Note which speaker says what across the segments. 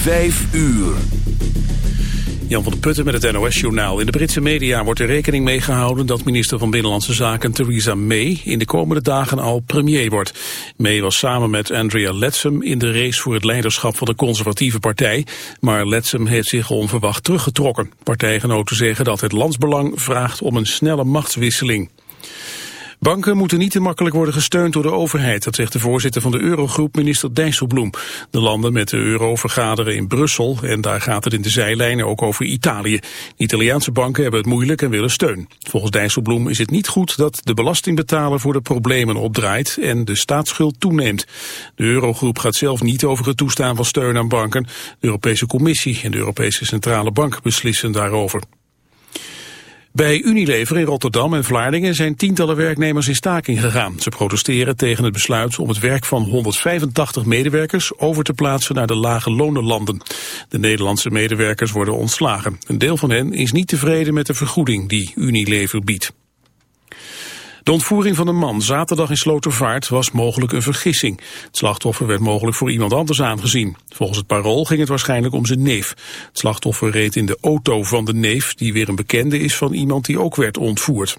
Speaker 1: Vijf uur.
Speaker 2: Jan van der Putten met het NOS-journaal. In de Britse media wordt er rekening mee gehouden dat minister van Binnenlandse Zaken Theresa May in de komende dagen al premier wordt. May was samen met Andrea Leadsom in de race voor het leiderschap van de conservatieve partij, maar Leadsom heeft zich onverwacht teruggetrokken. Partijgenoten zeggen dat het landsbelang vraagt om een snelle machtswisseling. Banken moeten niet te makkelijk worden gesteund door de overheid, dat zegt de voorzitter van de Eurogroep, minister Dijsselbloem. De landen met de euro vergaderen in Brussel en daar gaat het in de zijlijnen ook over Italië. Italiaanse banken hebben het moeilijk en willen steun. Volgens Dijsselbloem is het niet goed dat de belastingbetaler voor de problemen opdraait en de staatsschuld toeneemt. De Eurogroep gaat zelf niet over het toestaan van steun aan banken. De Europese Commissie en de Europese Centrale Bank beslissen daarover. Bij Unilever in Rotterdam en Vlaardingen zijn tientallen werknemers in staking gegaan. Ze protesteren tegen het besluit om het werk van 185 medewerkers over te plaatsen naar de lage lonenlanden. De Nederlandse medewerkers worden ontslagen. Een deel van hen is niet tevreden met de vergoeding die Unilever biedt. De ontvoering van een man zaterdag in Slotervaart was mogelijk een vergissing. Het slachtoffer werd mogelijk voor iemand anders aangezien. Volgens het parool ging het waarschijnlijk om zijn neef. Het slachtoffer reed in de auto van de neef, die weer een bekende is van iemand die ook werd ontvoerd.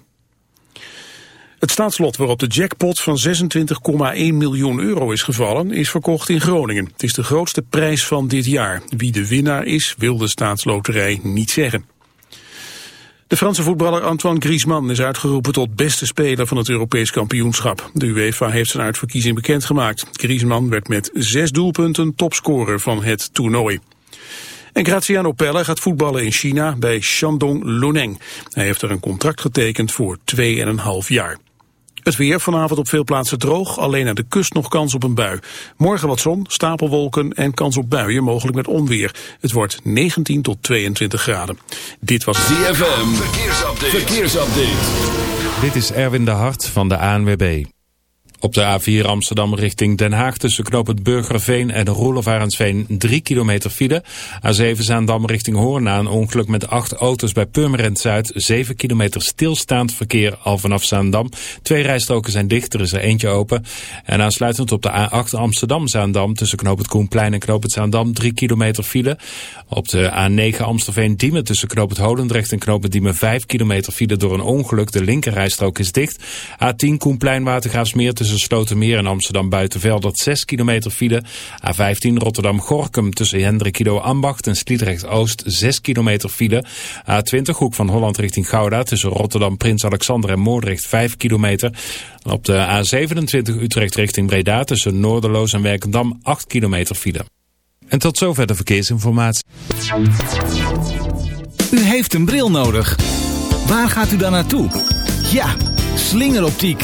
Speaker 2: Het staatslot waarop de jackpot van 26,1 miljoen euro is gevallen is verkocht in Groningen. Het is de grootste prijs van dit jaar. Wie de winnaar is, wil de staatsloterij niet zeggen. De Franse voetballer Antoine Griezmann is uitgeroepen tot beste speler van het Europees kampioenschap. De UEFA heeft zijn uitverkiezing bekendgemaakt. Griezmann werd met zes doelpunten topscorer van het toernooi. En Graziano Pelle gaat voetballen in China bij Shandong Luneng. Hij heeft er een contract getekend voor 2,5 jaar. Het weer vanavond op veel plaatsen droog, alleen aan de kust nog kans op een bui. Morgen wat zon, stapelwolken en kans op buien, mogelijk met onweer. Het wordt 19 tot 22 graden. Dit was
Speaker 1: DFM. Verkeersupdate. Verkeersupdate.
Speaker 3: Dit is Erwin de Hart van de ANWB. Op de A4 Amsterdam richting Den Haag tussen knoop het Burgerveen en Roelofarensveen 3 kilometer file. A7 Zaandam richting Hoorn na een ongeluk met acht auto's bij Purmerend Zuid. 7 kilometer stilstaand verkeer al vanaf Zaandam. Twee rijstroken zijn dicht, er is er eentje open. En aansluitend op de A8 Amsterdam Zaandam tussen knoop het Koenplein en knoop het Zaandam 3 kilometer file. Op de A9 Amstelveen Diemen tussen knoop het Holendrecht en knoop Diemen 5 kilometer file door een ongeluk. De linkerrijstrook is dicht. A10 Koenplein Watergraafsmeer tussen tussen Slotermeer en Amsterdam Buitenveldert 6 kilometer file. A15 Rotterdam-Gorkum tussen Hendrikido Ambacht en Sliedrecht Oost 6 kilometer file. A20 Hoek van Holland richting Gouda tussen Rotterdam Prins Alexander en Moordrecht 5 kilometer. Op de A27 Utrecht richting Breda tussen Noorderloos en Werkendam 8 kilometer file. En tot zover de verkeersinformatie.
Speaker 4: U heeft een bril nodig. Waar gaat u dan naartoe? Ja, slingeroptiek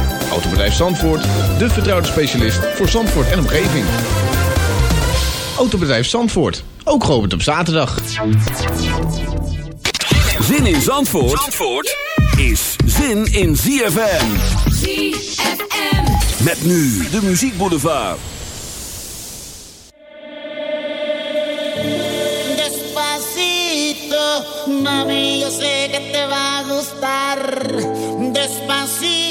Speaker 5: Autobedrijf Zandvoort, de vertrouwde specialist voor Zandvoort en omgeving. Autobedrijf Zandvoort, ook geopend op zaterdag.
Speaker 1: Zin in Zandvoort, Zandvoort is zin in ZFM.
Speaker 6: ZFM.
Speaker 1: Met nu de Muziek Boulevard.
Speaker 7: Despacito, mami, yo sé que te va a gustar. Despacito,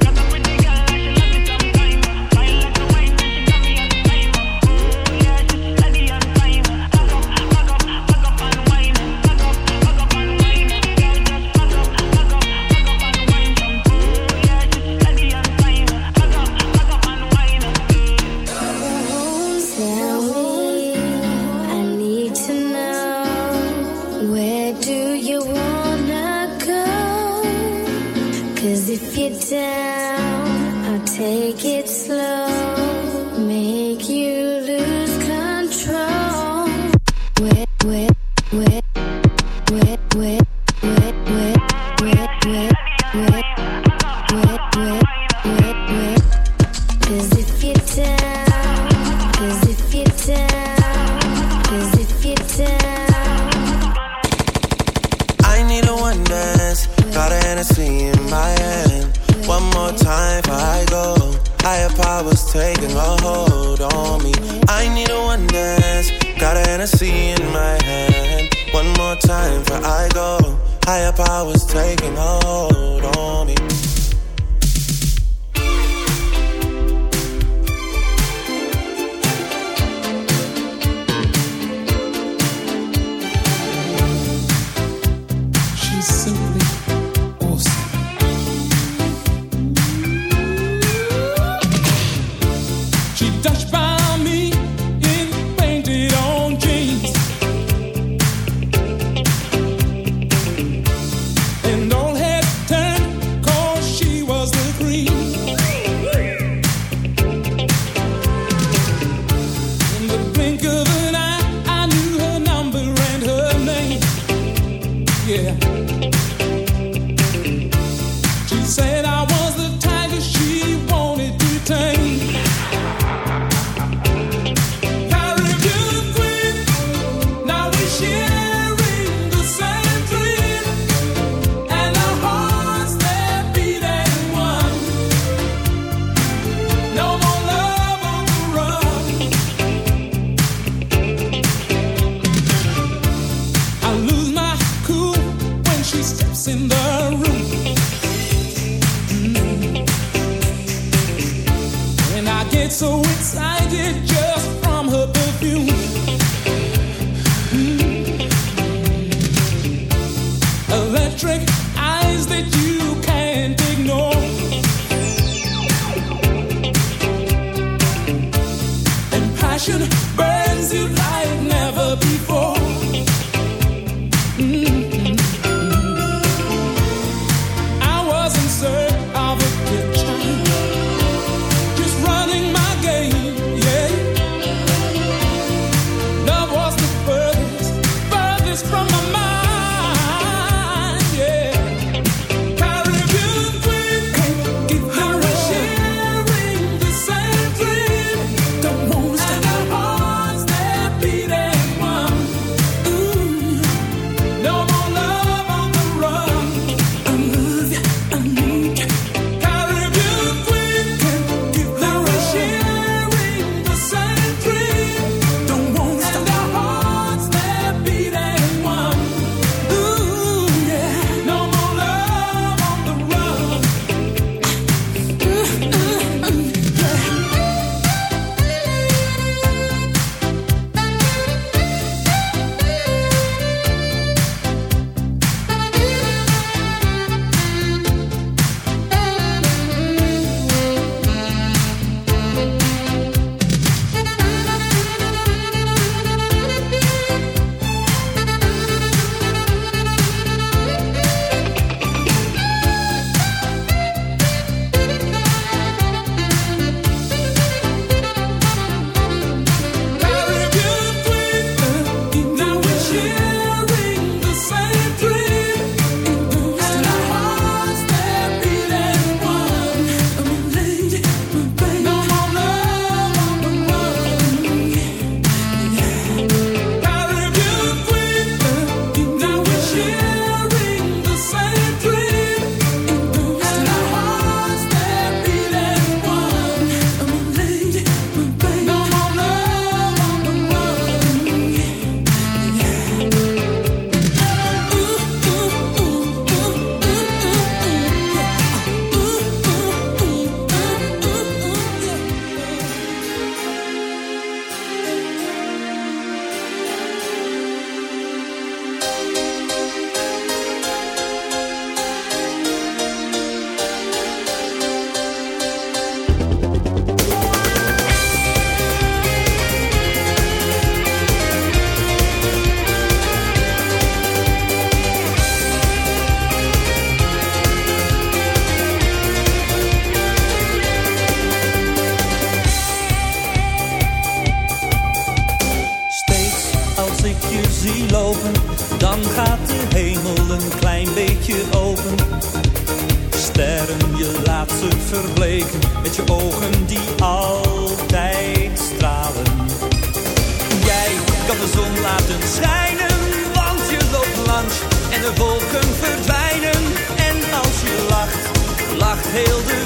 Speaker 8: Heel de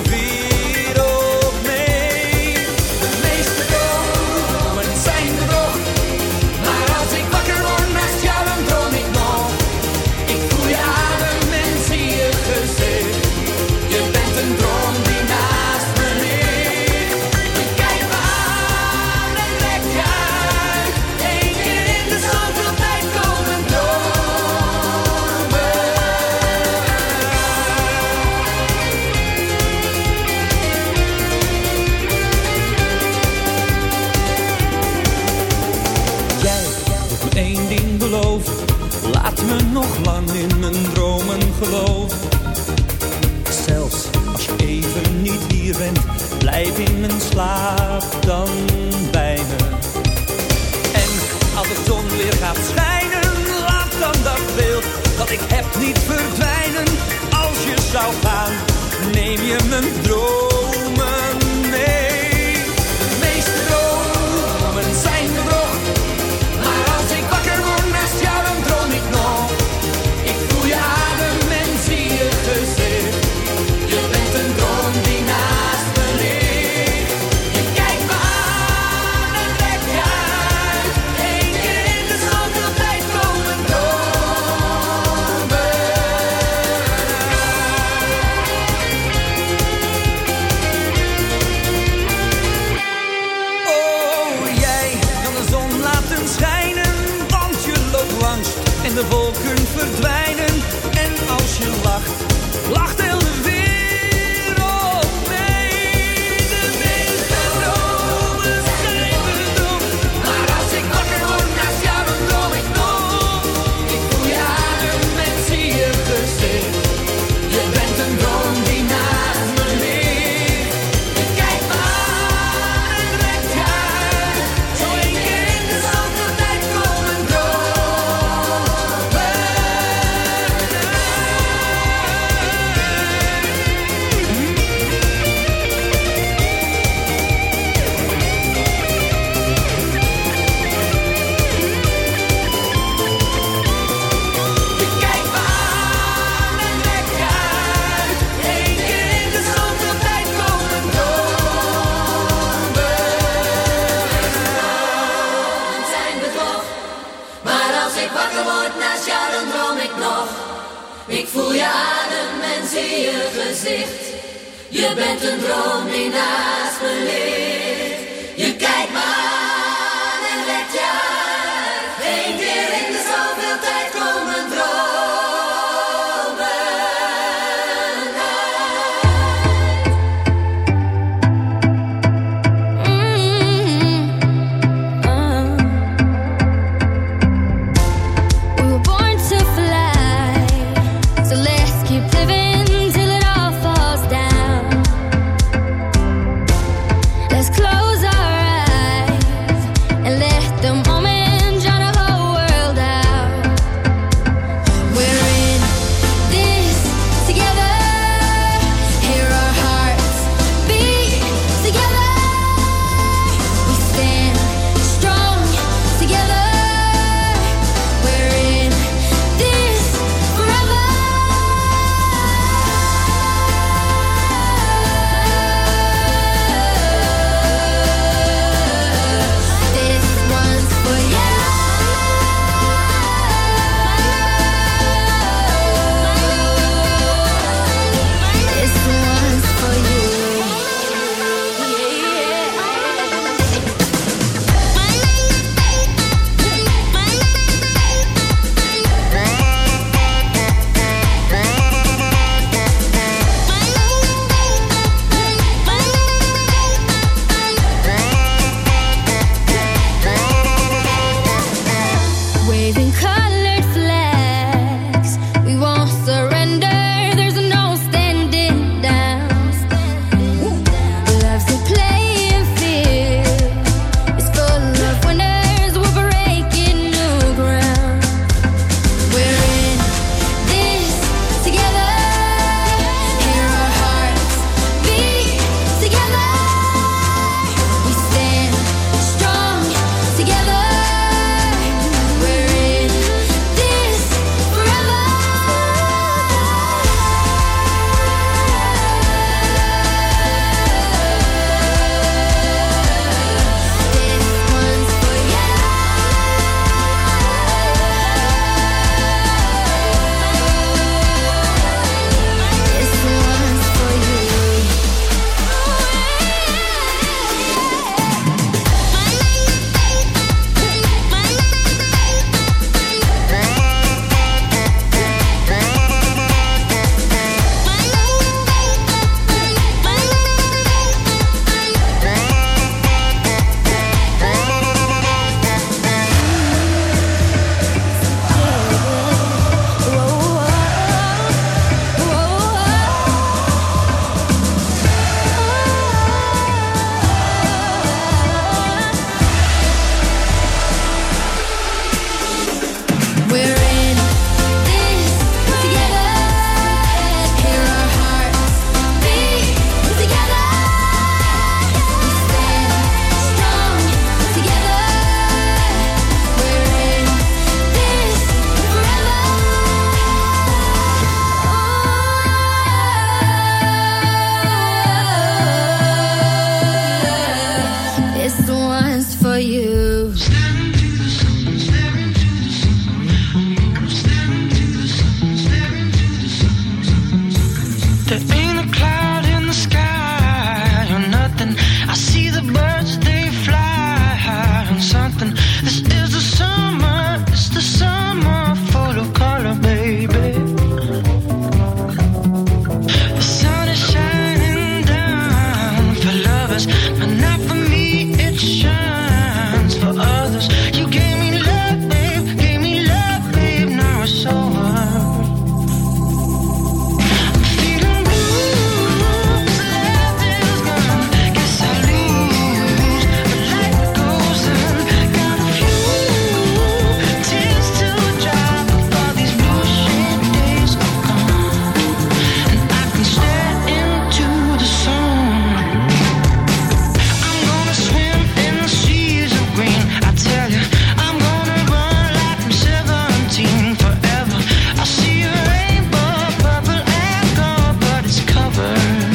Speaker 1: other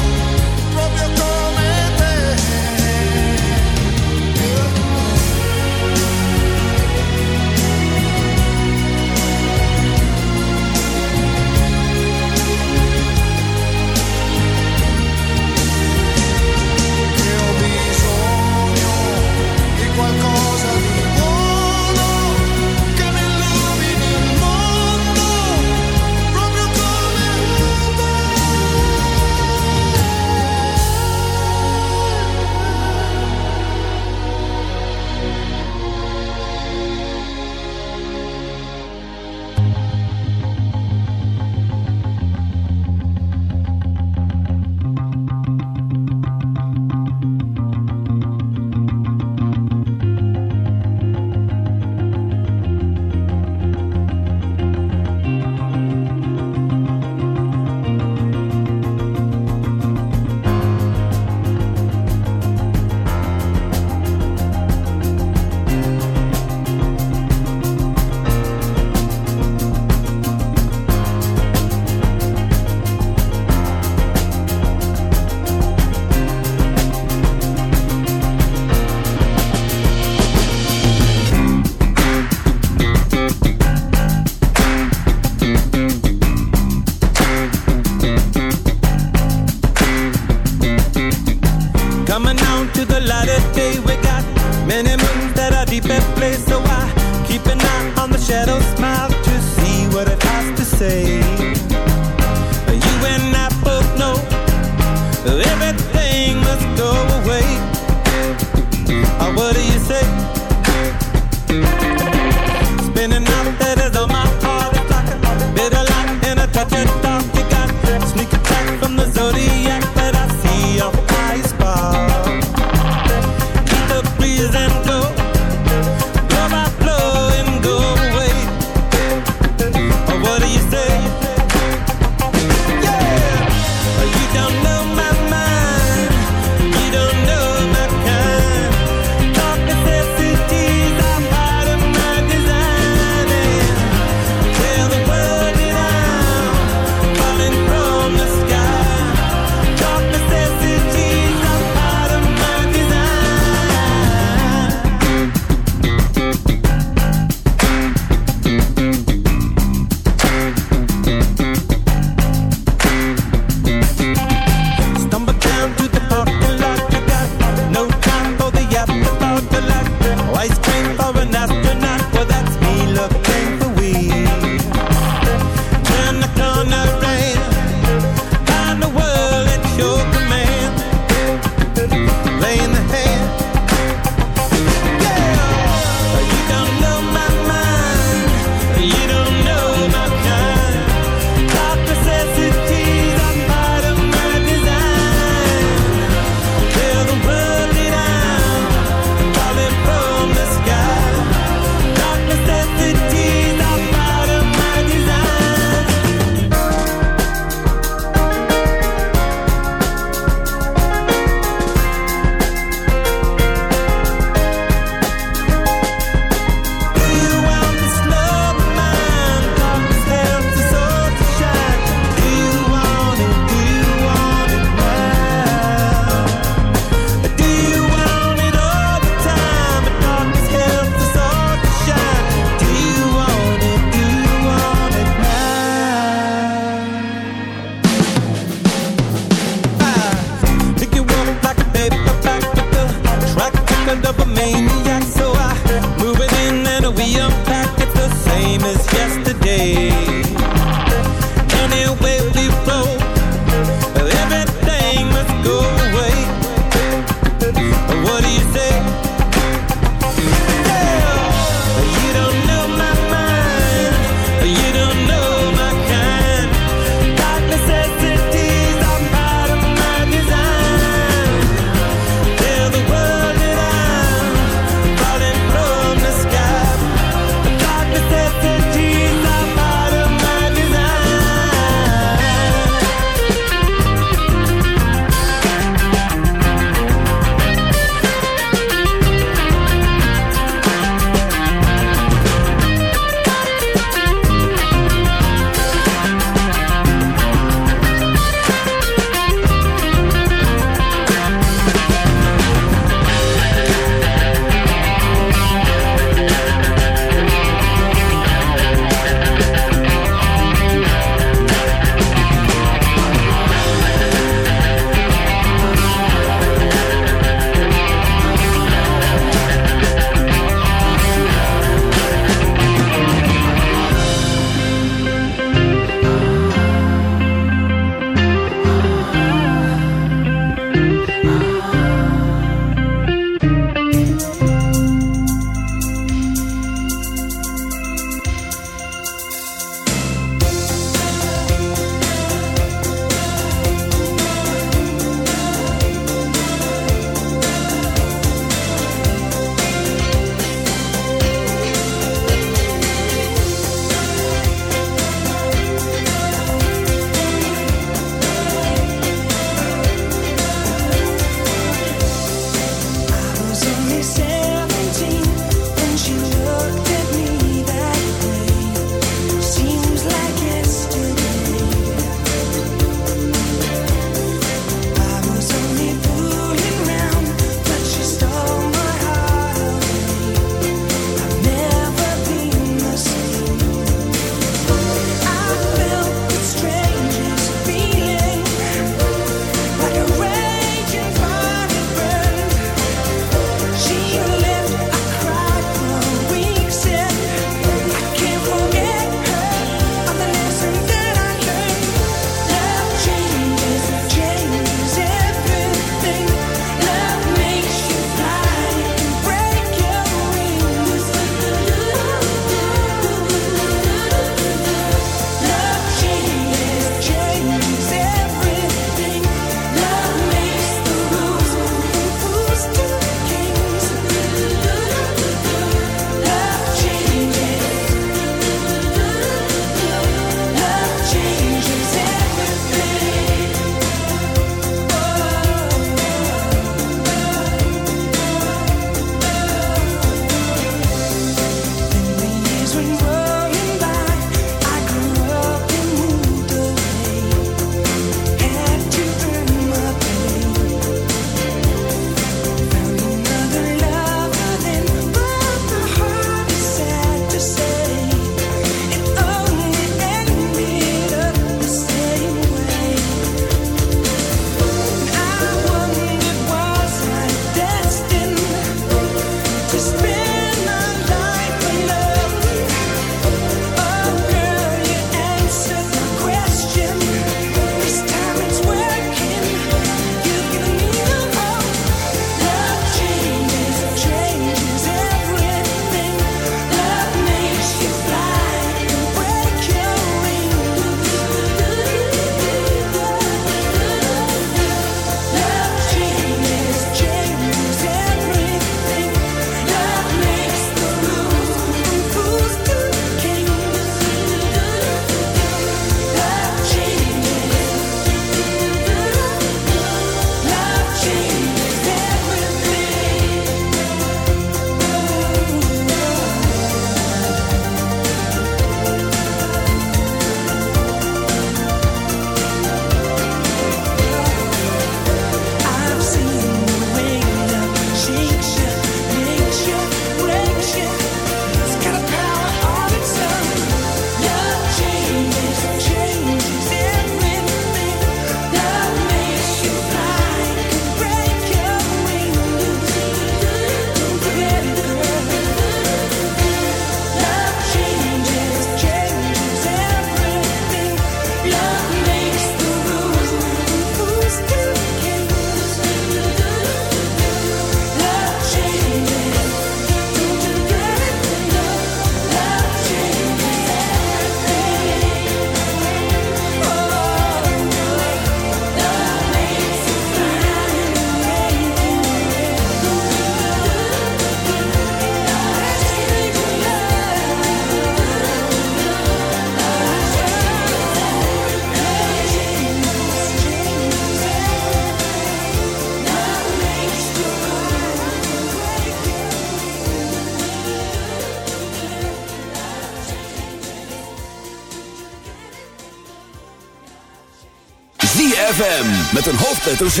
Speaker 1: met een hoofdletter Z.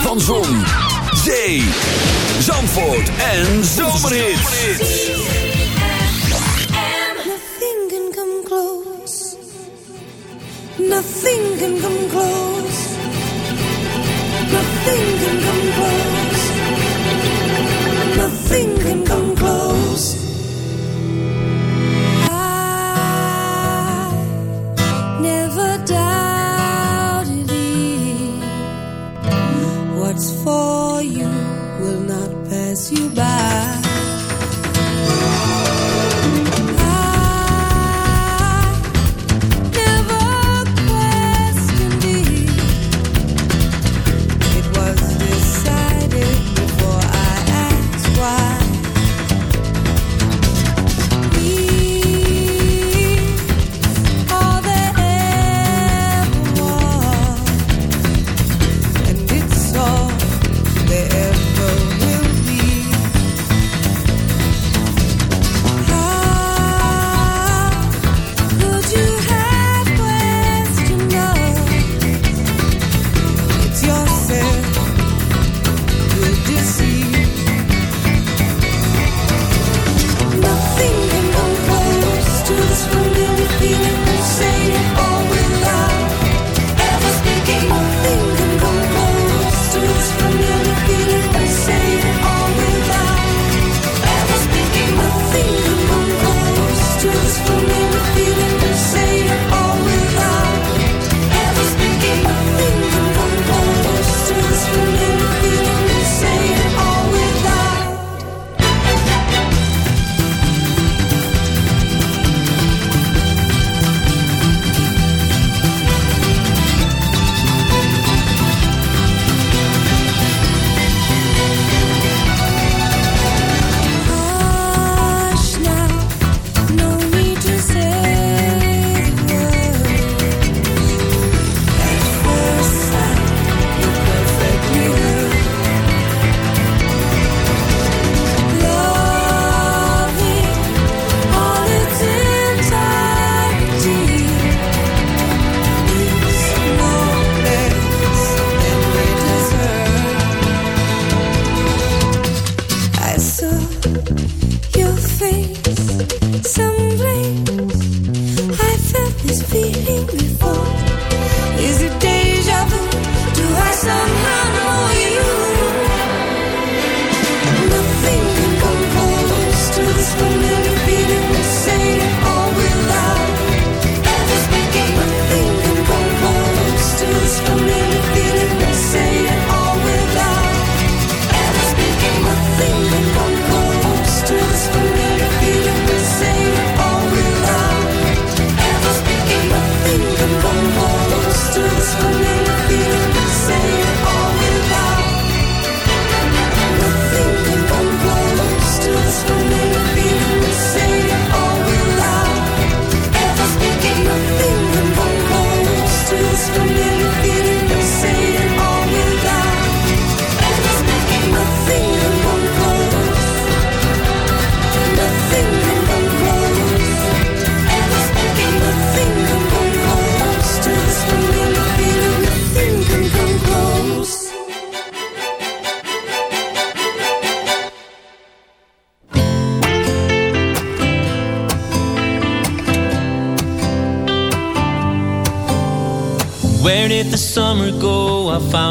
Speaker 1: Van Zon, Zee, Zandvoort en Zomerhit.
Speaker 9: Nothing can come close. Nothing can come close. Nothing can come close. Nothing can come close.
Speaker 10: goodbye.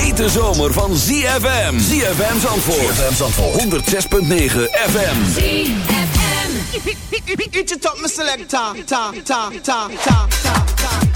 Speaker 11: hete zomer van ZFM. ZFM Zandvoort. ZFM Zandvoort. 106.9 FM.
Speaker 12: ZFM.
Speaker 1: Eat your top, my selector. Ta, ta, ta, ta, ta, ta,